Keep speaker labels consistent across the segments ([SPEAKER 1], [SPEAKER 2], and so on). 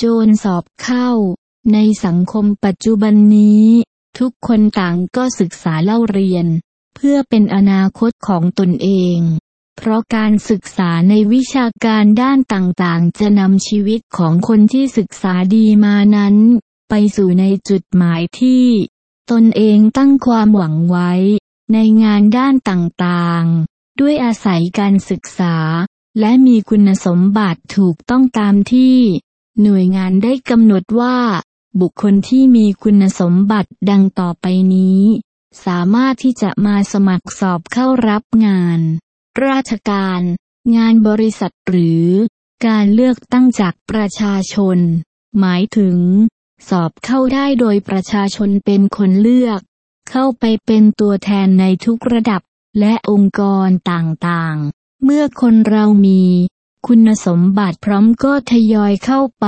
[SPEAKER 1] โจรสอบเข้า ในสังคมปัจจุบันนี้ ทุกคนต่างก็ศึกษาเล่าเรียน เพื่อเป็นอนาคตของตนเอง เพราะการศึกษาในวิชาการด้านต่างๆ จะนำชีวิตของคนที่ศึกษาดีมานั้น ไปสู่ในจุดหมายที่ ตนเองตั้งความหวังไว้ ในงานด้านต่างๆ ด้วยอาศัยการศึกษาและมีคุณสมบัติถูกต้องตามที่ หน่วยงานได้กำหนดว่า บุคคลที่มีคุณสมบัติดังต่อไปนี้ สามารถที่จะมาสมัครสอบเข้ารับงาน ราชการ งานบริษัทหรือ การเลือกตั้งจากประชาชน หมายถึง สอบเข้าได้โดยประชาชนเป็นคนเลือก เข้าไปเป็นตัวแทนในทุกระดับและองค์กรต่างๆ เมื่อคนเรามี คุณสมบัติพร้อมก็ทยอยเข้าไป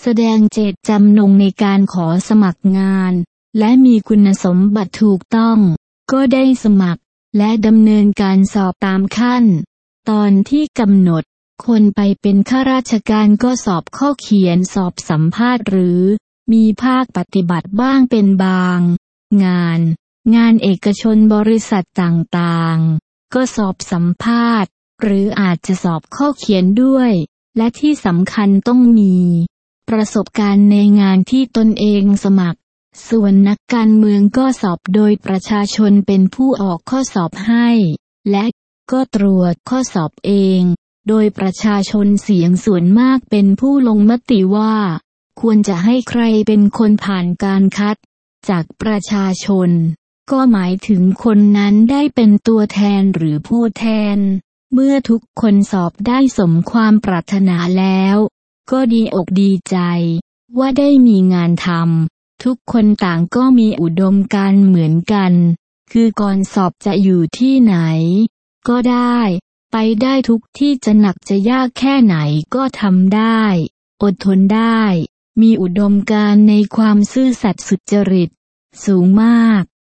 [SPEAKER 1] แสดงเจตจำนงในการขอสมัครงาน และมีคุณสมบัติถูกต้อง ก็ได้สมัคร และดำเนินการสอบตามขั้น ตอนที่กำหนด คนไปเป็นข้าราชการก็สอบข้อเขียนสอบสัมภาษณ์หรือ มีภาคปฏิบัติบ้างเป็นบาง งาน งานเอกชนบริษัทต่างๆ ก็สอบสัมภาษณ์ หรืออาจจะสอบข้อเขียนด้วย และที่สำคัญต้องมี ประสบการณ์ในงานที่ตนเองสมัคร ส่วนนักการเมืองก็สอบโดยประชาชนเป็นผู้ออกข้อสอบให้ และก็ตรวจข้อสอบเอง โดยประชาชนเสียงส่วนมากเป็นผู้ลงมติว่า ควรจะให้ใครเป็นคนผ่านการคัด จากประชาชน ก็หมายถึงคนนั้นได้เป็นตัวแทนหรือผู้แทน เมื่อทุกคนสอบได้สมความปรารถนาแล้ว ก็ดีอกดีใจ ว่าได้มีงานทำทุกคนต่างก็มีอุดมการเหมือนกัน คือก่อนสอบจะอยู่ที่ไหน ก็ได้ ไปได้ทุกที่จะหนักจะยากแค่ไหนก็ทำได้ อดทนได้ มีอุดมการในความซื่อสัตย์สุจริต สูงมาก